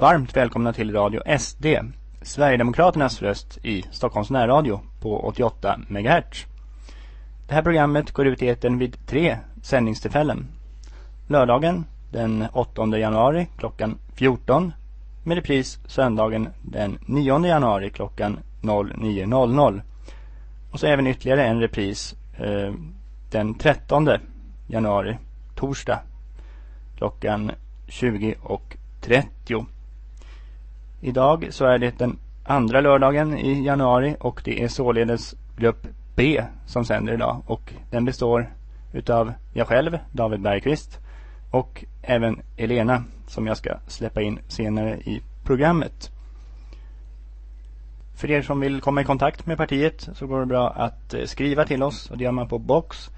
Varmt välkomna till Radio SD, Sverigedemokraternas röst i Stockholms närradio på 88 MHz. Det här programmet går ut i eten vid tre sändningstillfällen. Lördagen den 8 januari klockan 14 med repris söndagen den 9 januari klockan 09.00. Och så även ytterligare en repris eh, den 13 januari, torsdag klockan 20.30. Idag så är det den andra lördagen i januari och det är således grupp B som sänder idag och den består utav jag själv, David Bergqvist och även Elena som jag ska släppa in senare i programmet. För er som vill komma i kontakt med partiet så går det bra att eh, skriva till oss och det gör man på box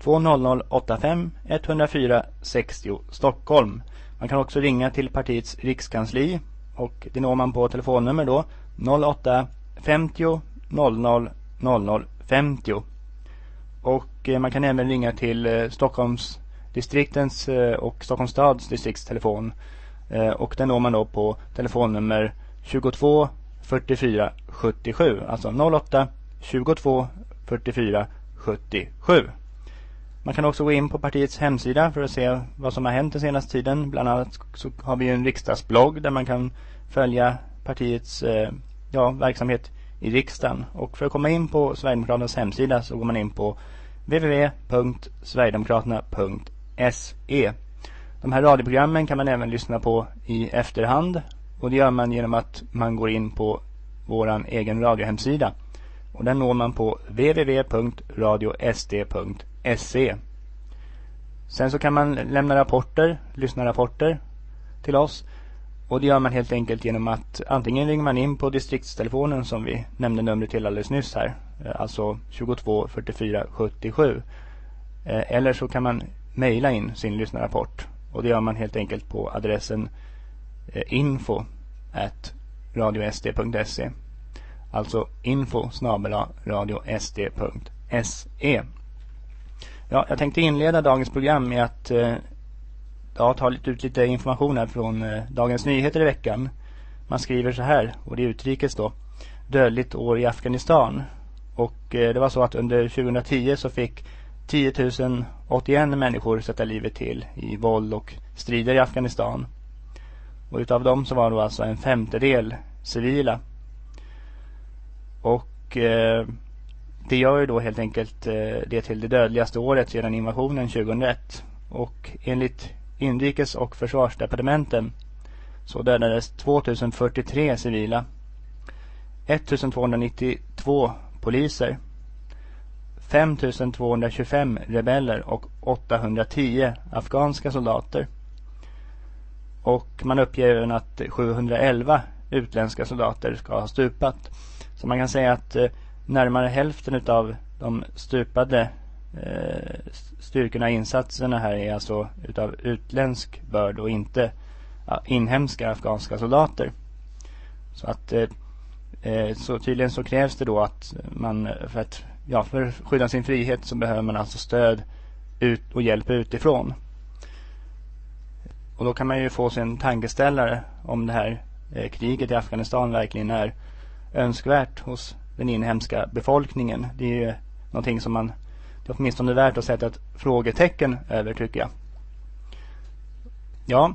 20085 104 60 Stockholm. Man kan också ringa till partiets rikskansli och det når man på telefonnummer då 08 50 00 00 50. Och eh, man kan även ringa till eh, Stockholms distriktens eh, och Stockholms stads distriktstelefon. Och den når man då på telefonnummer 22 44 77. Alltså 08 22 44 77. Man kan också gå in på partiets hemsida för att se vad som har hänt den senaste tiden. Bland annat så har vi en riksdagsblogg där man kan följa partiets eh, ja, verksamhet i riksdagen. Och för att komma in på Sverigedemokraternas hemsida så går man in på www.sverigedemokraterna.se De här radioprogrammen kan man även lyssna på i efterhand. Och det gör man genom att man går in på vår egen radiohemsida. Och den når man på www.radiosd.se Sen så kan man lämna rapporter, lyssna rapporter till oss. Och det gör man helt enkelt genom att antingen ringer man in på distriktstelefonen som vi nämnde numret till alldeles nyss här. Eh, alltså 22 44 77. Eller så kan man mejla in sin lyssnarrapport. Och det gör man helt enkelt på adressen eh, info at radiosd.se. Alltså info snabela radiosd.se. Ja, jag tänkte inleda dagens program med att eh, ja, ta ut lite information här från eh, Dagens Nyheter i veckan. Man skriver så här, och det är utrikes då. Dödligt år i Afghanistan. Och eh, det var så att under 2010 så fick 10 081 människor sätta livet till i våld och strider i Afghanistan. Och utav dem så var då alltså en femtedel civila. Och eh, det gör ju då helt enkelt eh, det till det dödligaste året sedan invasionen 2001. Och enligt inrikes- och försvarsdepartementen så dödades 2043 civila, 1292 poliser, 5225 rebeller och 810 afghanska soldater. Och man uppger även att 711 utländska soldater ska ha stupat. Så man kan säga att eh, närmare hälften av de stupade eh, styrkorna styrkorna, insatserna här är alltså utav utländsk börd och inte inhemska afghanska soldater. Så att eh, eh, så tydligen så krävs det då att man för att ja, för att skydda sin frihet så behöver man alltså stöd ut och hjälp utifrån. Och då kan man ju få sig en tankeställare om det här kriget i Afghanistan verkligen är önskvärt hos den inhemska befolkningen. Det är ju någonting som man det är åtminstone värt att sätta ett frågetecken över tycker jag. Ja,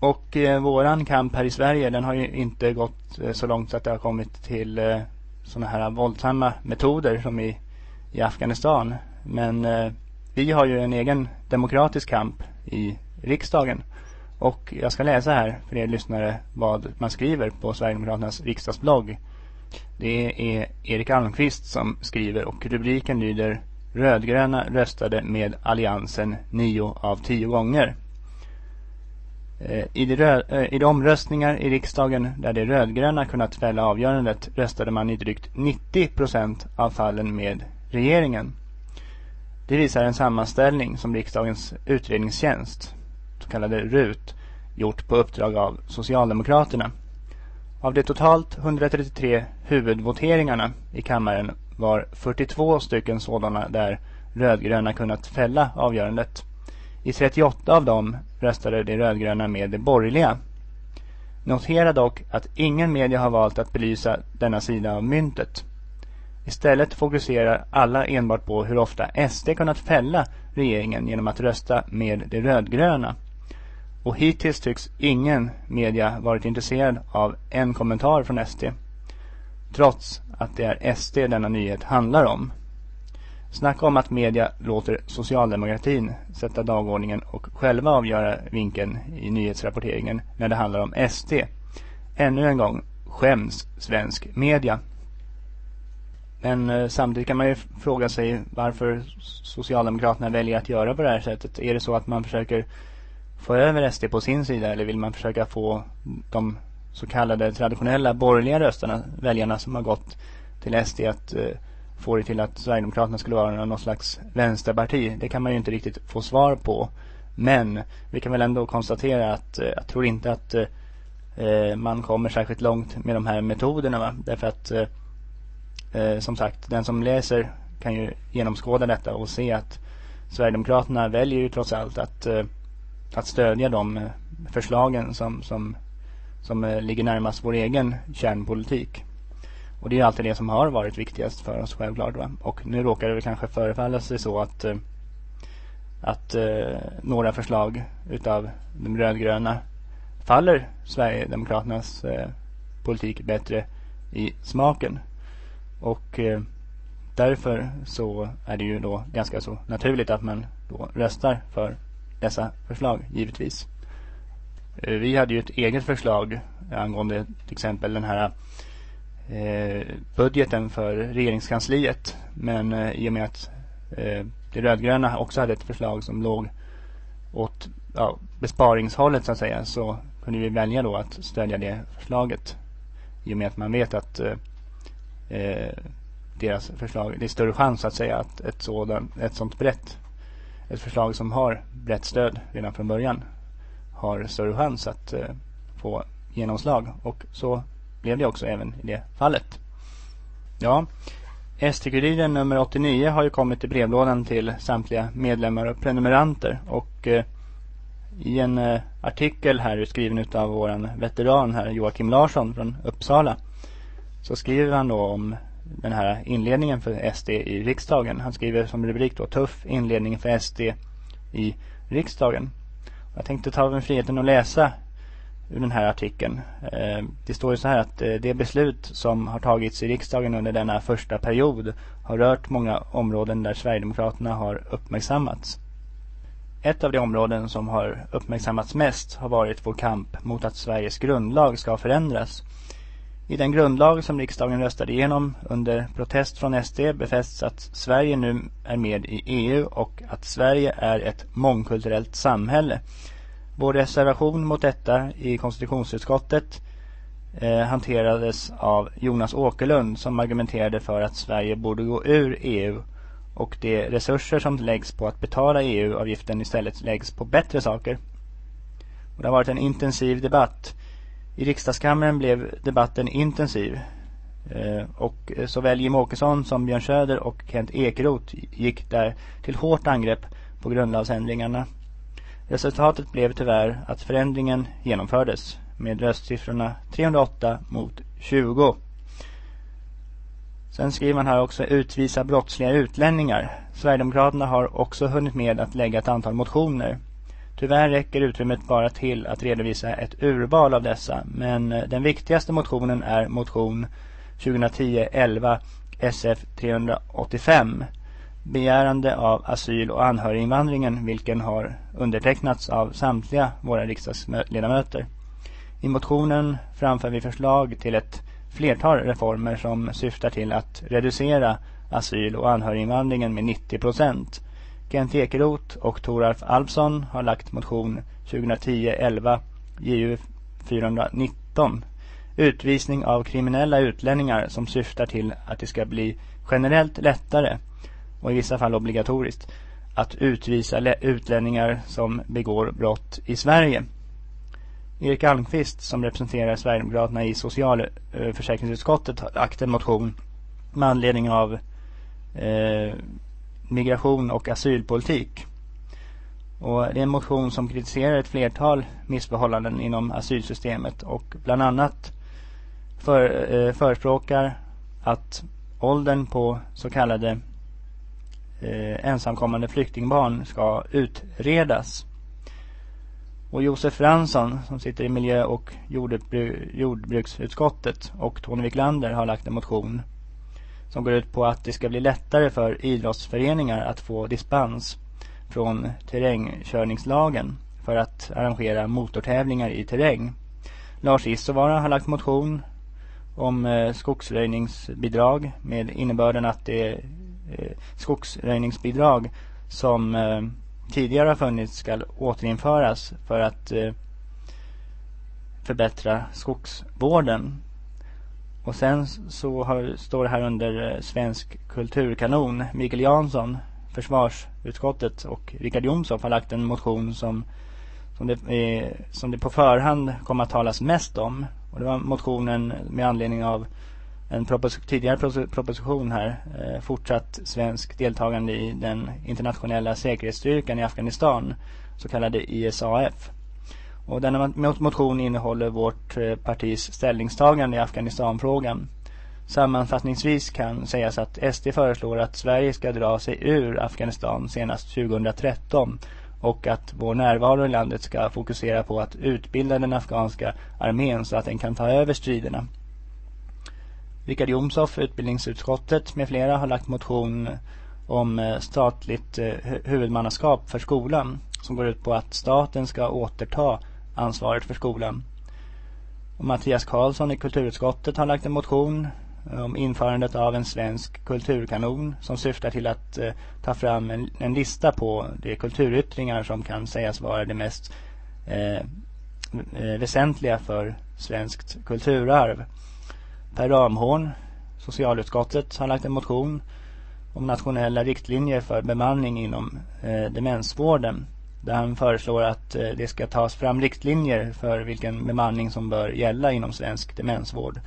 och eh, våran kamp här i Sverige den har ju inte gått eh, så långt så att det har kommit till eh, sådana här våldsamma metoder som i, i Afghanistan. Men eh, vi har ju en egen demokratisk kamp i riksdagen. Och jag ska läsa här för er lyssnare vad man skriver på Sverigedemokraternas riksdagsblogg. Det är Erik Almqvist som skriver och rubriken lyder Rödgröna röstade med alliansen nio av tio gånger. Eh, I de, eh, I de omröstningar i riksdagen där de rödgröna kunnat fälla avgörandet röstade man i drygt 90 procent av fallen med regeringen. Det visar en sammanställning som riksdagens utredningstjänst, så kallade RUT, gjort på uppdrag av Socialdemokraterna. Av de totalt 133 huvudvoteringarna i kammaren var 42 stycken sådana där rödgröna kunnat fälla avgörandet. I 38 av dem röstade de rödgröna med de borgerliga. Notera dock att ingen media har valt att belysa denna sida av myntet. Istället fokuserar alla enbart på hur ofta SD kunnat fälla regeringen genom att rösta med de rödgröna. Och hittills tycks ingen media varit intresserad av en kommentar från SD. Trots att det är SD denna nyhet handlar om. Snacka om att media låter socialdemokratin sätta dagordningen och själva avgöra vinkeln i nyhetsrapporteringen när det handlar om SD. Ännu en gång skäms svensk media. Men eh, samtidigt kan man ju fråga sig varför Socialdemokraterna väljer att göra på det här sättet. Är det så att man försöker få över SD på sin sida eller vill man försöka få de så kallade traditionella borgerliga rösterna, väljarna som har gått till SD att eh, få det till att Sverigedemokraterna skulle vara någon slags vänsterparti. Det kan man ju inte riktigt få svar på. Men vi kan väl ändå konstatera att eh, jag tror inte att eh, eh man kommer särskilt långt med de här metoderna. Va? Därför att eh, eh, som sagt, den som läser kan ju genomskåda detta och se att Sverigedemokraterna väljer ju trots allt att, eh, att stödja de eh, förslagen som, som, som eh, ligger närmast vår egen kärnpolitik. Och det är alltid det som har varit viktigast för oss självklart. Va? Och nu råkar det väl kanske förefalla sig så att, eh, att uh, några förslag utav de rödgröna faller Sverigedemokraternas uh, politik bättre i smaken. Och uh, därför så är det ju då ganska så naturligt att man då röstar för dessa förslag, givetvis. Eh, vi hade ju ett eget förslag angående till exempel den här eh, budgeten för regeringskansliet. Men eh, i och med att det de rödgröna också hade ett förslag som låg åt ja, besparingshållet så att säga så kunde vi välja då att stödja det förslaget. I och med att man vet att eh, eh, deras förslag. Det är större chans att säga att ett, sådan, ett sånt brett, ett förslag som har brett stöd redan från början har större chans att eh, få genomslag. Och så blev det också även i det fallet. Ja, ST-kuriren nummer 89 har ju kommit i brevlådan till samtliga medlemmar och prenumeranter. Och eh, i en eh, artikel här skriven av våran veteran här Joakim Larsson från Uppsala så skriver han då om den här inledningen för SD i riksdagen. Han skriver som rubrik då Tuff inledning för SD i riksdagen. Jag tänkte ta mig friheten att läsa ur den här artikeln. Eh, det står ju så här att eh, det beslut som har tagits i riksdagen under denna första period har rört många områden där Sverigedemokraterna har uppmärksammats. Ett av de områden som har uppmärksammats mest har varit vår kamp mot att Sveriges grundlag ska förändras. I den grundlag som riksdagen röstade igenom under protest från SD befästs att Sverige nu är med i EU och att Sverige är ett mångkulturellt samhälle. Vår reservation mot detta i konstitutionsutskottet eh, hanterades av Jonas Åkerlund som argumenterade för att Sverige borde gå ur EU och de resurser som läggs på att betala EU-avgiften istället läggs på bättre saker. Och det har varit en intensiv debatt. I riksdagskammaren blev debatten intensiv. Eh, och eh, såväl Jim Åkesson som Björn Söder och Kent Ekeroth gick där till hårt angrepp på grundlagsändringarna. Resultatet blev tyvärr att förändringen genomfördes med röstsiffrorna 308 mot 20. Sen skriver man här också utvisa brottsliga utlänningar. Sverigedemokraterna har också hunnit med att lägga ett antal motioner. Tyvärr räcker utrymmet bara till att redovisa ett urval av dessa, men eh, den viktigaste motionen är motion 2010-11 SF 385 begärande av asyl och anhöriginvandringen vilken har undertecknats av samtliga våra riksdagsledamöter. I motionen framför vi förslag till ett flertal reformer som syftar till att reducera asyl och anhöriginvandringen med 90 procent. Kent Ekeroth och Toralf Alfsson har lagt motion 2010-11 JU 419 utvisning av kriminella utlänningar som syftar till att det ska bli generellt lättare och i vissa fall obligatoriskt att utvisa utlänningar som begår brott i Sverige. Erik Almqvist som representerar Sverigedemokraterna i socialförsäkringsutskottet eh, har lagt en motion med anledning av eh, migration och asylpolitik. Och det är en motion som kritiserar ett flertal missförhållanden inom asylsystemet och bland annat för, eh, förespråkar att åldern på så kallade eh, ensamkommande flyktingbarn ska utredas. Och Josef Fransson som sitter i miljö- och jordbruksutskottet och Tony Wiklander har lagt en motion som går ut på att det ska bli lättare för idrottsföreningar att få dispens från terrängkörningslagen för att arrangera motortävlingar i terräng. Lars Isovara har lagt motion om eh, skogsröjningsbidrag med innebörden att det eh, skogsröjningsbidrag som eh, tidigare har funnits ska återinföras för att förbättra skogsvården. Och sen så har, står det här under eh, svensk kulturkanon. Mikael Jansson, försvarsutskottet och Richard Jomshof har lagt en motion som, som, det, eh, som det på förhand kommer att talas mest om. Och det var motionen med anledning av en propos tidigare proposition här. Eh, fortsatt svensk deltagande i den internationella säkerhetsstyrkan i Afghanistan, så kallade ISAF. Och denna motion innehåller vårt eh, partis ställningstagande i Afghanistanfrågan. Sammanfattningsvis kan sägas att SD föreslår att Sverige ska dra sig ur Afghanistan senast 2013 och att vår närvaro i landet ska fokusera på att utbilda den afghanska armén så att den kan ta över striderna. Richard Jomshoff, utbildningsutskottet med flera har lagt motion om eh, statligt eh, huvudmannaskap för skolan som går ut på att staten ska återta ansvaret för skolan. Och Mattias Karlsson i kulturutskottet har lagt en motion om införandet av en svensk kulturkanon som syftar till att eh, ta fram en, en, lista på de kulturyttringar som kan sägas vara det mest eh, eh väsentliga för svenskt kulturarv. Per Ramhorn, socialutskottet, har lagt en motion om nationella riktlinjer för bemanning inom eh, demensvården. Där han föreslår att eh, det ska tas fram riktlinjer för vilken bemanning som bör gälla inom svensk demensvård.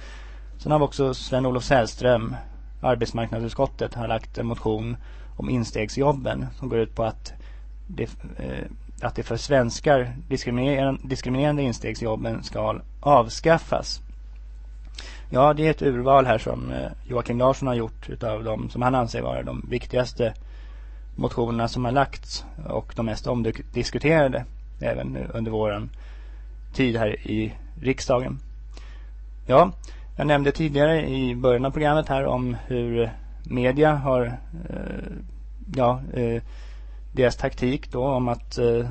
Sen har vi också Sven-Olof Sällström, arbetsmarknadsutskottet, har lagt en motion om instegsjobben som går ut på att det, eh, att det för svenskar diskriminerande, instegsjobben ska avskaffas. Ja, det är ett urval här som eh, Joakim Larsson har gjort utav de som han anser vara de viktigaste motionerna som har lagts och de mest omdiskuterade även under våran tid här i riksdagen. Ja, jag nämnde tidigare i början av programmet här om hur media har eh, ja, eh, deras taktik då om att eh,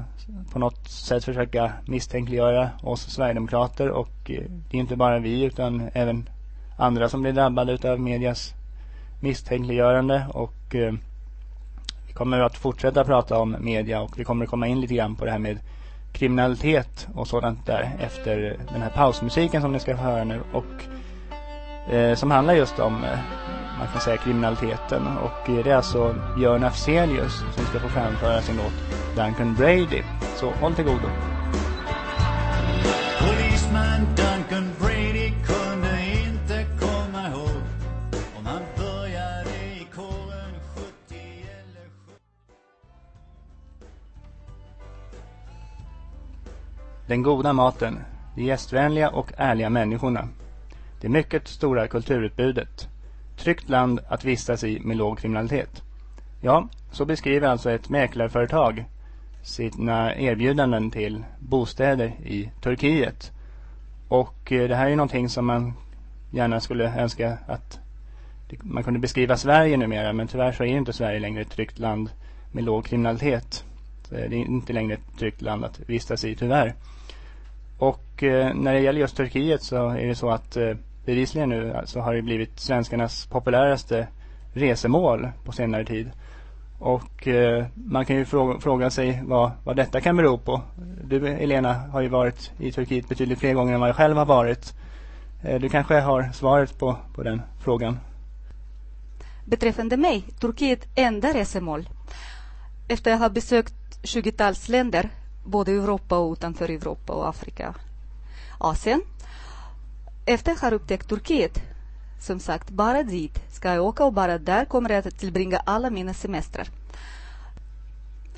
på något sätt försöka misstänkliggöra oss Sverigedemokrater och eh, det är inte bara vi utan även andra som blir drabbade av medias misstänkliggörande och eh, kommer att fortsätta prata om media och vi kommer att komma in lite grann på det här med kriminalitet och sådant där efter den här pausmusiken som ni ska få höra nu och eh, som handlar just om eh, man kan säga kriminaliteten och det är alltså Björn Afzelius som ska få framföra sin låt Duncan Brady. Så håll till godo. Den goda maten, de gästvänliga och ärliga människorna. Det mycket stora kulturutbudet tryggt land att vistas i med låg kriminalitet. Ja, så beskriver alltså ett mäklarföretag sina erbjudanden till bostäder i Turkiet. Och eh, det här är någonting som man gärna skulle önska att man kunde beskriva Sverige numera. Men tyvärr så är inte Sverige längre ett tryggt land med låg kriminalitet. Eh, det är inte längre ett tryggt land att vistas i tyvärr. Och eh, när det gäller just Turkiet så är det så att eh, bevisligen nu eh, så alltså, har det blivit svenskarnas populäraste resemål på senare tid. Och eh, man kan ju fråga, fråga, sig vad, vad detta kan bero på. Du Elena har ju varit i Turkiet betydligt fler gånger än vad jag själv har varit. Eh, du kanske har svaret på, på den frågan. Beträffande mig, Turkiet enda resemål. Efter att ha besökt 20-tals länder, både i Europa och utanför Europa och Afrika, Asien efter att ha upptäckt Turkiet, som sagt, bara dit ska jag åka och bara där kommer jag att tillbringa alla mina semestrar.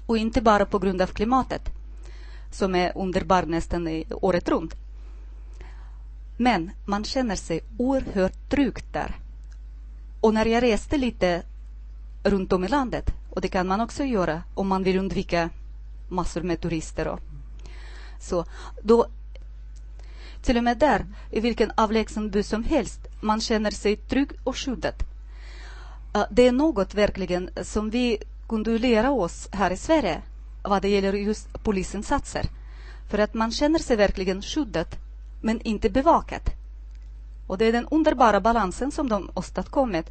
Och inte bara på grund av klimatet, som är underbart nästan året runt. Men man känner sig oerhört tryggt där. Och när jag reste lite runt om i landet, och det kan man också göra om man vill undvika massor med turister. Och, så, då, till och med där, i vilken avlägsen by som helst, man känner sig trygg och skyddad. Det är något verkligen som vi kunde lära oss här i Sverige vad det gäller just polisinsatser. För att man känner sig verkligen skyddad men inte bevakad. Och det är den underbara balansen som de åstadkommit.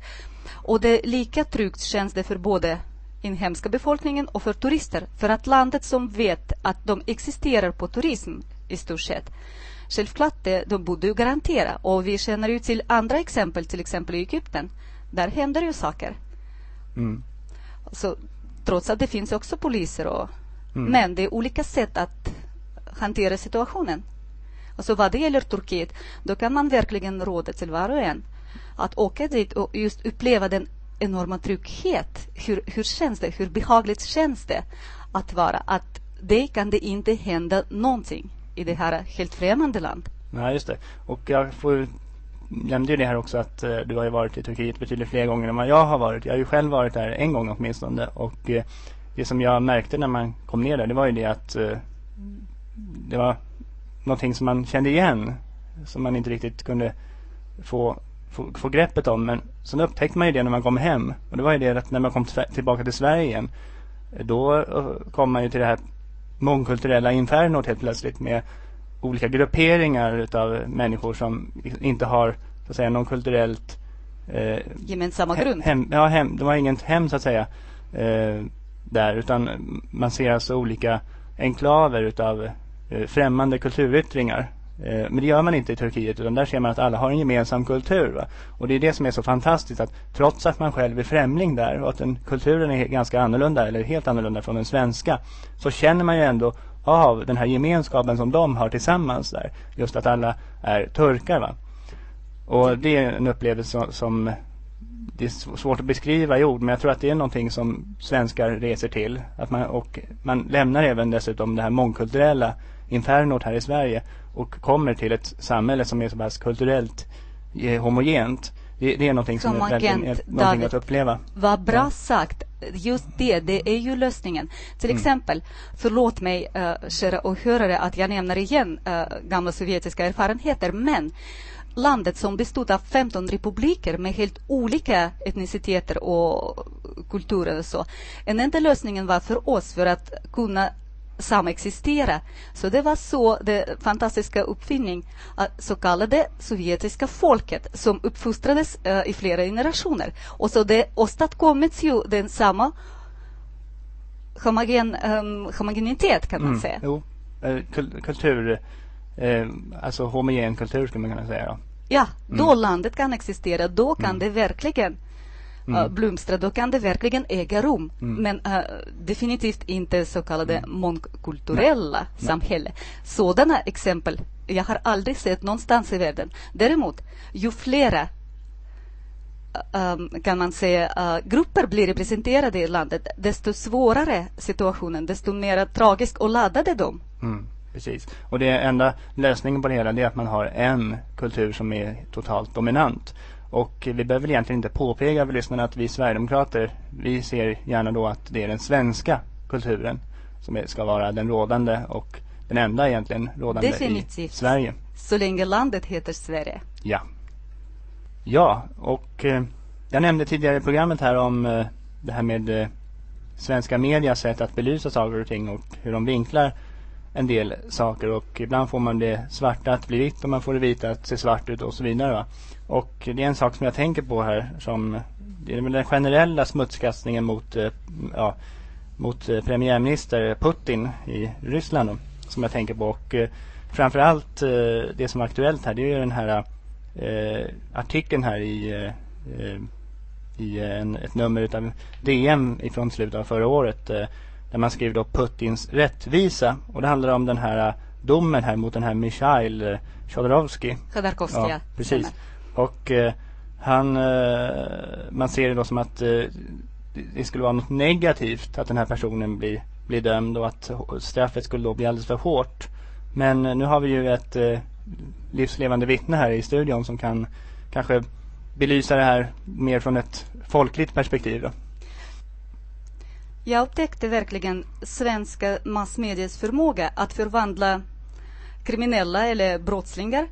Och det är lika tryggt känns det för både inhemska befolkningen och för turister. För att landet som vet att de existerar på turism i stort sett. Självklart, det, de borde ju garantera. Och vi känner ju till andra exempel, till exempel i Egypten. Där händer ju saker. Mm. Så, trots att det finns också poliser. Och, mm. Men det är olika sätt att hantera situationen. Alltså vad det gäller Turkiet, då kan man verkligen råda till var och en att åka dit och just uppleva den enorma trygghet. Hur, hur känns det? Hur behagligt känns det att vara? Att det kan det inte hända någonting i det här helt främmande land. Nej, just det. Och jag får nämnde ju det här också att eh, du har ju varit i Turkiet betydligt fler gånger än vad jag har varit. Jag har ju själv varit där en gång åtminstone. Och eh, det som jag märkte när man kom ner där, det var ju det att eh, det var någonting som man kände igen. Som man inte riktigt kunde få, få, få greppet om. Men sen upptäckte man ju det när man kom hem. Och det var ju det att när man kom tillbaka till Sverige igen. Då kom man ju till det här mångkulturella infernot helt plötsligt med olika grupperingar utav människor som inte har så att säga någon kulturellt eh, gemensamma grund. Hem, ja, hem, de har inget hem så att säga eh, där utan man ser alltså olika enklaver utav eh, främmande kulturyttringar. Eh, men det gör man inte i Turkiet utan där ser man att alla har en gemensam kultur. Va? Och det är det som är så fantastiskt att trots att man själv är främling där och att den kulturen är ganska annorlunda eller helt annorlunda från den svenska så känner man ju ändå av den här gemenskapen som de har tillsammans där. Just att alla är turkar va. Och det är en upplevelse som det är svårt att beskriva i ord men jag tror att det är någonting som svenskar reser till. Att man, och man lämnar även dessutom det här mångkulturella infernot här i Sverige och kommer till ett samhälle som är så pass kulturellt eh, homogent. Det, det, är någonting som, som är, agent, är någonting David, att uppleva. Vad bra ja. sagt. Just det, det är ju lösningen. Till mm. exempel, förlåt mig uh, kära åhörare att jag nämner igen uh, gamla sovjetiska erfarenheter, men landet som bestod av 15 republiker med helt olika etniciteter och kulturer och så. En enda lösningen var för oss för att kunna samexistera. Så det var så det fantastiska uppfinning, att så kallade sovjetiska folket som uppfostrades uh, i flera generationer. Och så det åstadkommits ju den samma homogen, um, homogenitet kan man mm, säga. Jo, eh, kultur, eh, alltså homogen kultur skulle man kunna säga. Då. Ja, då mm. landet kan existera, då kan mm. det verkligen mm. uh, blomstra, då kan det verkligen äga rum. Mm. Men uh, definitivt inte så kallade mm. mångkulturella Nej. samhälle. Sådana exempel jag har aldrig sett någonstans i världen. Däremot, ju flera um, kan man säga, uh, grupper blir representerade i landet, desto svårare situationen, desto mer tragisk och laddade de. Mm, precis. Och det enda lösningen på det hela är att man har en kultur som är totalt dominant. Och vi behöver egentligen inte påpeka för lyssnarna att vi Sverigedemokrater, vi ser gärna då att det är den svenska kulturen som ska vara den rådande och den enda egentligen rådande Definitivt. i Sverige. Så länge landet heter Sverige. Ja. Ja, och eh, jag nämnde tidigare i programmet här om eh, det här med eh, svenska medias sätt att belysa saker och ting och hur de vinklar en del saker och ibland får man det svarta att bli vitt och man får det vita att se svart ut och så vidare. Va? Och det är en sak som jag tänker på här som det är den generella smutskastningen mot, eh, ja, mot eh, premiärminister Putin i Ryssland då, som jag tänker på. Och eh, framförallt det som är aktuellt här det är ju den här eh, artikeln här i, eh, i en, ett nummer utav DM ifrån slutet av förra året eh, där man skriver då Putins rättvisa och det handlar om den här domen här mot den här Mikhail Chodorowski. Chodorkovsky, ja. Precis. Och eh, han, eh, man ser det då som att eh, det skulle vara något negativt att den här personen blir bli dömd och att straffet skulle då bli alldeles för hårt. Men nu har vi ju ett livslevande vittne här i studion som kan kanske belysa det här mer från ett folkligt perspektiv. Då. Jag upptäckte verkligen svenska massmedias förmåga att förvandla kriminella eller brottslingar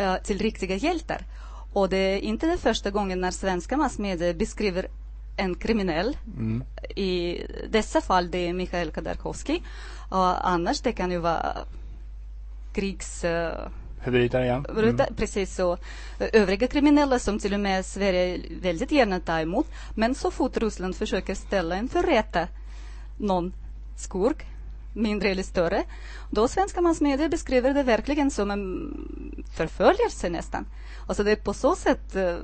uh, till riktiga hjältar. Och det är inte den första gången när svenska massmedier beskriver en kriminell. Mm. I dessa fall det är Mikhail Khodorkovsky. Och annars det kan ju vara krigs... Uh, Förbrytare, ja. Mm. Precis så. Övriga kriminella som till och med Sverige väldigt gärna tar emot. Men så fort Ryssland försöker ställa inför rätta någon skurk, mindre eller större, då svenska massmedier beskriver det verkligen som en förföljelse nästan. Alltså det är på så sätt eh,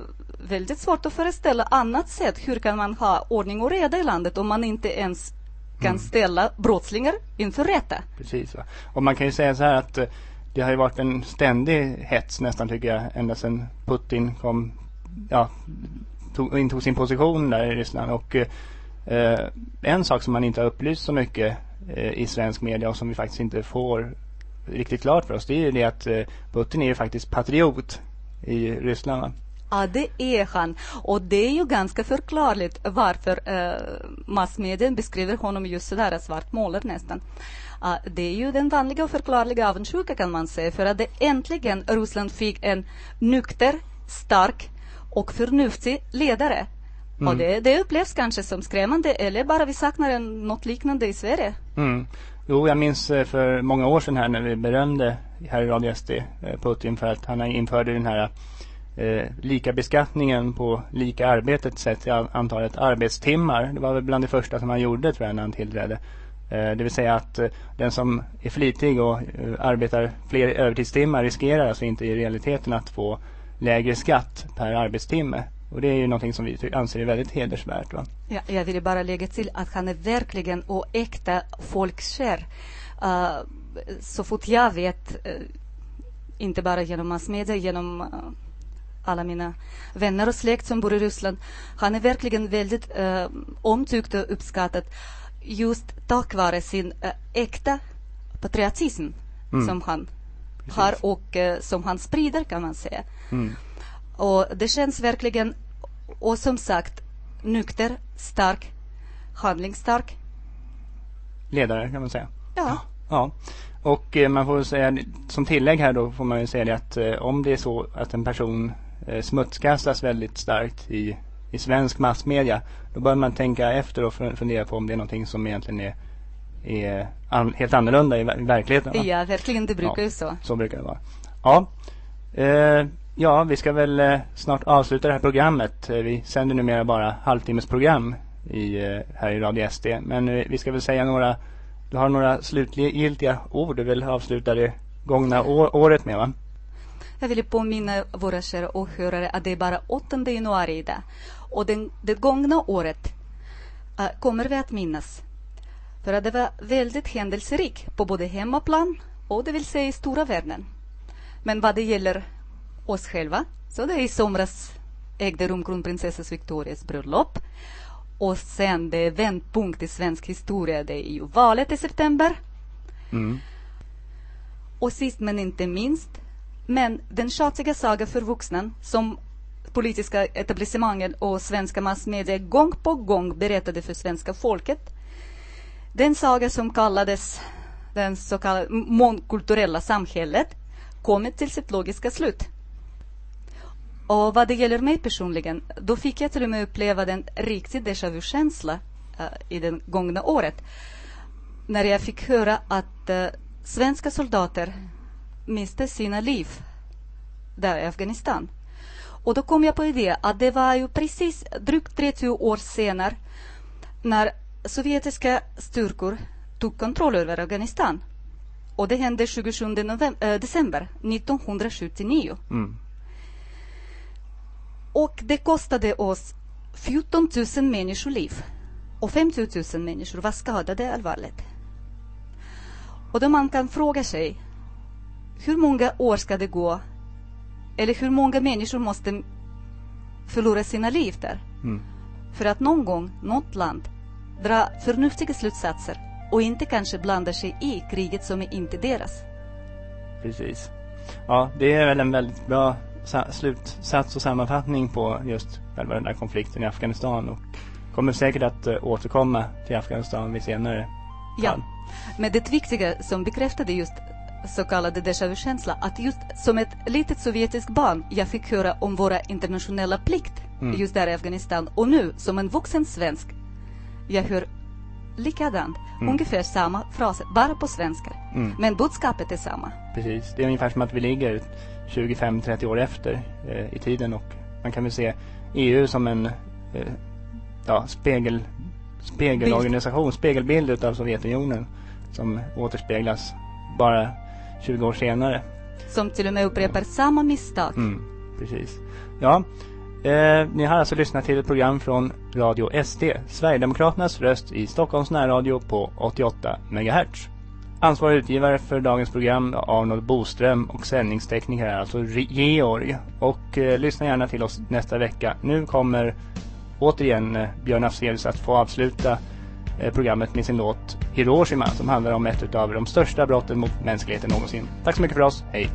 väldigt svårt att föreställa annat sätt. Hur kan man ha ordning och reda i landet om man inte ens kan mm. ställa brottslingar inför rätta? Precis. Va? Och man kan ju säga så här att eh, det har ju varit en ständig hets nästan tycker jag ända sedan Putin kom, ja, tog, intog sin position där i Ryssland. Och eh, en sak som man inte har upplyst så mycket eh, i svensk media och som vi faktiskt inte får riktigt klart för oss det är ju det att eh, Putin är ju faktiskt patriot i Ryssland. Va? Ja, det är han. Och det är ju ganska förklarligt varför eh, massmedien beskriver honom just sådär svartmålad nästan. Uh, det är ju den vanliga och förklarliga avundsjuka kan man säga för att det äntligen Ryssland fick en nykter, stark och förnuftig ledare. Mm. Och det, det upplevs kanske som skrämmande eller bara vi saknar en, något liknande i Sverige. Mm. Jo, jag minns eh, för många år sedan här när vi berömde här i Radio SD eh, Putin för att han införde den här eh, lika beskattningen på lika arbetet sett till antalet arbetstimmar. Det var väl bland det första som han gjorde tror jag när han tillträdde. Eh, det vill säga att eh, den som är flitig och eh, arbetar fler övertidstimmar riskerar alltså inte i realiteten att få lägre skatt per arbetstimme. Och det är ju någonting som vi anser är väldigt hedersvärt. Va? Ja, jag ville bara lägga till att han är verkligen och äkta folkkär. Uh, så fort jag vet, uh, inte bara genom massmedia, genom uh, alla mina vänner och släkt som bor i Ryssland. Han är verkligen väldigt uh, omtyckt och uppskattad just tack vare sin äh, äkta patriotism mm. som han Precis. har och äh, som han sprider kan man säga. Mm. Och det känns verkligen, och som sagt, nykter, stark, handlingsstark. Ledare kan man säga. Ja. Ja. Och eh, man får säga, som tillägg här då får man ju säga det att eh, om det är så att en person eh, smutskastas väldigt starkt i i svensk massmedia. Då bör man tänka efter och fundera på om det är någonting som egentligen är, är an, helt annorlunda i, i verkligheten. Va? Ja, verkligen. Det brukar ja, ju så. Så brukar det vara. Ja, eh, ja vi ska väl eh, snart avsluta det här programmet. Eh, vi sänder numera bara halvtimmesprogram i, eh, här i Radio SD. Men eh, vi ska väl säga några, du har några slutgiltiga ord du vill avsluta det gångna året med va? Jag vill påminna våra kära åhörare att det är bara 8 januari idag. Och den, det gångna året äh, kommer vi att minnas. För att det var väldigt händelserikt på både hemmaplan och det vill säga i stora världen. Men vad det gäller oss själva, så det i somras ägde rum kronprinsessas Victorias bröllop. Och sen det vändpunkt i svensk historia, det är ju valet i september. Mm. Och sist men inte minst, men den tjatiga saga för vuxna som politiska etablissemanget och svenska massmedier gång på gång berättade för svenska folket. Den saga som kallades den så kallade mångkulturella samhället kommit till sitt logiska slut. Och vad det gäller mig personligen, då fick jag till och med uppleva den riktig déjà vu-känsla eh, i det gångna året. När jag fick höra att eh, svenska soldater miste sina liv där i Afghanistan. Och då kom jag på idé att det var ju precis drygt 30 år senare när sovjetiska styrkor tog kontroll över Afghanistan. Och det hände 27 november, äh, december 1979. Mm. Och det kostade oss 14 000 människoliv. Och 50 000 människor var skadade allvarligt. Och då man kan fråga sig hur många år ska det gå eller hur många människor måste förlora sina liv där? Mm. För att någon gång, något land, dra förnuftiga slutsatser och inte kanske blandar sig i kriget som är inte deras. Precis. Ja, det är väl en väldigt bra slutsats och sammanfattning på just själva den där konflikten i Afghanistan och kommer säkert att uh, återkomma till Afghanistan vid senare Ja, men det viktiga som bekräftade just så kallade déjà vu-känsla att just som ett litet sovjetiskt barn jag fick höra om våra internationella plikt mm. just där i Afghanistan och nu som en vuxen svensk jag hör likadant, mm. ungefär samma fraser, bara på svenska. Mm. Men budskapet är samma. Precis, det är ungefär som att vi ligger 25-30 år efter eh, i tiden och man kan väl se EU som en eh, ja, spegel, spegelorganisation, Bild. spegelbild av Sovjetunionen som återspeglas bara 20 år senare. Som till och med upprepar samma misstag. Mm, precis. Ja, eh, ni har alltså lyssnat till ett program från Radio SD, Sverigedemokraternas röst i Stockholms närradio på 88 MHz. Ansvarig utgivare för dagens program Arnold Boström och sändningstekniker är alltså Georg. Och eh, lyssna gärna till oss nästa vecka. Nu kommer återigen eh, Björn Afzelius att få avsluta Eh, programmet med sin låt Hiroshima som handlar om ett av de största brotten mot mänskligheten någonsin. Tack så mycket för oss. Hej!